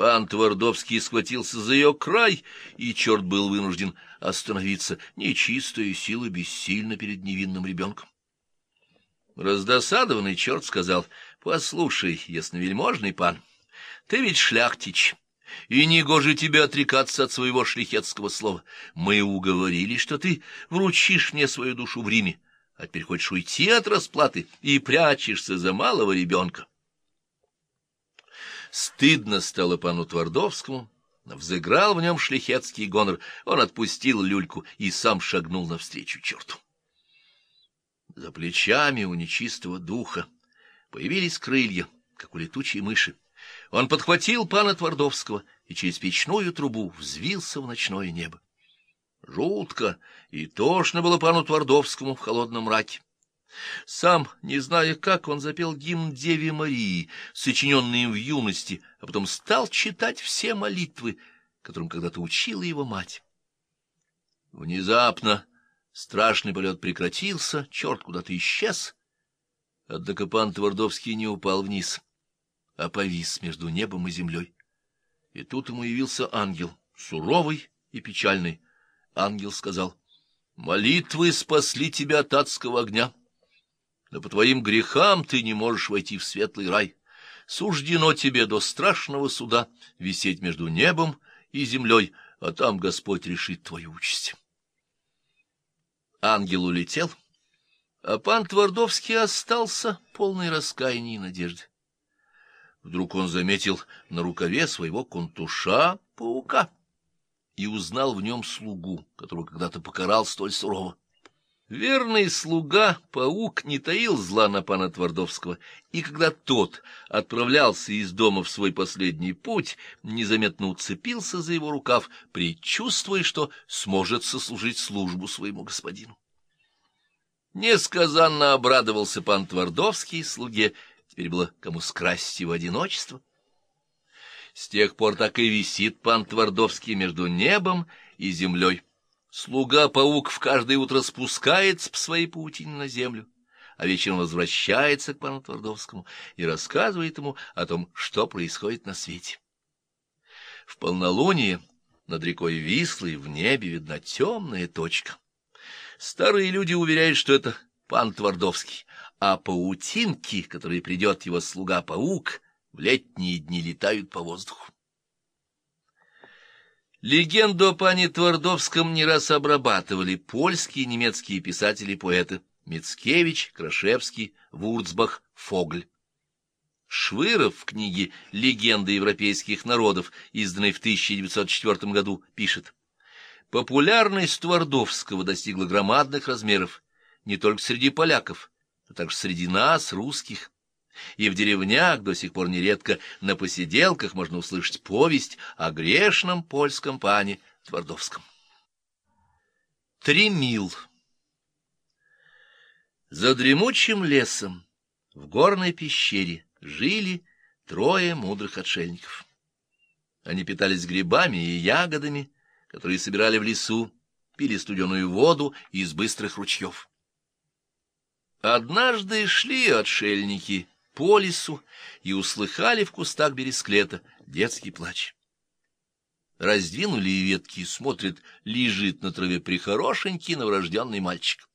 Пан Твардовский схватился за ее край, и черт был вынужден остановиться. Нечистая сила бессильна перед невинным ребенком. Раздосадованный черт сказал, — Послушай, ясновельможный пан, ты ведь шляхтич, и негоже тебе отрекаться от своего шляхетского слова. Мы уговорили, что ты вручишь мне свою душу в Риме, а теперь хочешь уйти от расплаты и прячешься за малого ребенка. Стыдно стало пану Твардовскому, взыграл в нем шляхетский гонор, он отпустил люльку и сам шагнул навстречу черту. За плечами у нечистого духа появились крылья, как у летучей мыши. Он подхватил пана Твардовского и через печную трубу взвился в ночное небо. Жутко и тошно было пану Твардовскому в холодном мраке. Сам, не зная как, он запел гимн Деве Марии, сочиненный им в юности, а потом стал читать все молитвы, которым когда-то учила его мать. Внезапно страшный полет прекратился, черт куда-то исчез, однако пан Твардовский не упал вниз, а повис между небом и землей. И тут ему явился ангел, суровый и печальный. Ангел сказал, «Молитвы спасли тебя от адского огня» но по твоим грехам ты не можешь войти в светлый рай. Суждено тебе до страшного суда висеть между небом и землей, а там Господь решит твою участь. Ангел улетел, а пан Твардовский остался полный раскаяния и надежды. Вдруг он заметил на рукаве своего контуша паука и узнал в нем слугу, которого когда-то покарал столь сурово. Верный слуга, паук, не таил зла на пана Твардовского, и когда тот отправлялся из дома в свой последний путь, незаметно уцепился за его рукав, предчувствуя, что сможет сослужить службу своему господину. Несказанно обрадовался пан Твардовский слуге, теперь было кому скрасть его одиночество. С тех пор так и висит пан Твардовский между небом и землей. Слуга-паук в каждое утро спускается по своей паутине на землю, а вечером возвращается к пану Твардовскому и рассказывает ему о том, что происходит на свете. В полнолуние над рекой Вислой в небе видна темная точка. Старые люди уверяют, что это пан Твардовский, а паутинки, которые придет его слуга-паук, в летние дни летают по воздуху. Легенду о пане Твардовском не раз обрабатывали польские и немецкие писатели-поэты Мицкевич, Крашевский, Вурцбах, Фогль. Швыров в книге «Легенды европейских народов», изданной в 1904 году, пишет «Популярность Твардовского достигла громадных размеров не только среди поляков, но также среди нас, русских и в деревнях до сих пор нередко на посиделках можно услышать повесть о грешном польском пане Твардовском. Три мил За дремучим лесом в горной пещере жили трое мудрых отшельников. Они питались грибами и ягодами, которые собирали в лесу, пили студеную воду из быстрых ручьев. Однажды шли отшельники по лесу и услыхали в кустах бересклета детский плач. Раздвинули ветки и смотрят, лежит на траве прихорошенький новорожденный мальчик.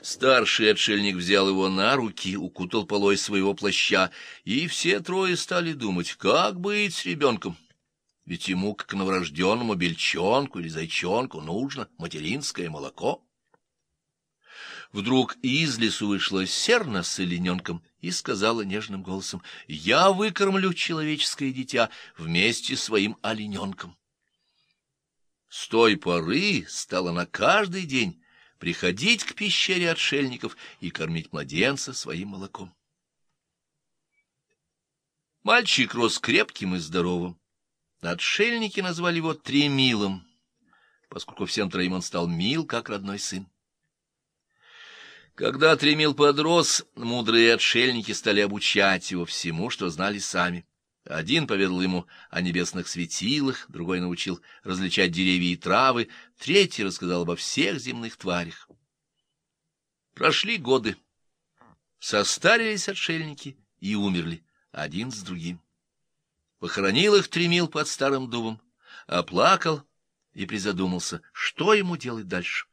Старший отшельник взял его на руки, укутал полой своего плаща, и все трое стали думать, как быть с ребенком. Ведь ему, как новорожденному бельчонку или зайчонку, нужно материнское молоко. Вдруг из лесу вышла серна с олененком и сказала нежным голосом, «Я выкормлю человеческое дитя вместе с своим олененком». С той поры стала на каждый день приходить к пещере отшельников и кормить младенца своим молоком. Мальчик рос крепким и здоровым. Отшельники назвали его Тремилом, поскольку всем троим он стал мил, как родной сын. Когда Тремил подрос, мудрые отшельники стали обучать его всему, что знали сами. Один поведал ему о небесных светилах, другой научил различать деревья и травы, третий рассказал обо всех земных тварях. Прошли годы. Состарились отшельники и умерли один с другим. похоронил их тремил под старым дубом, оплакал и призадумался, что ему делать дальше.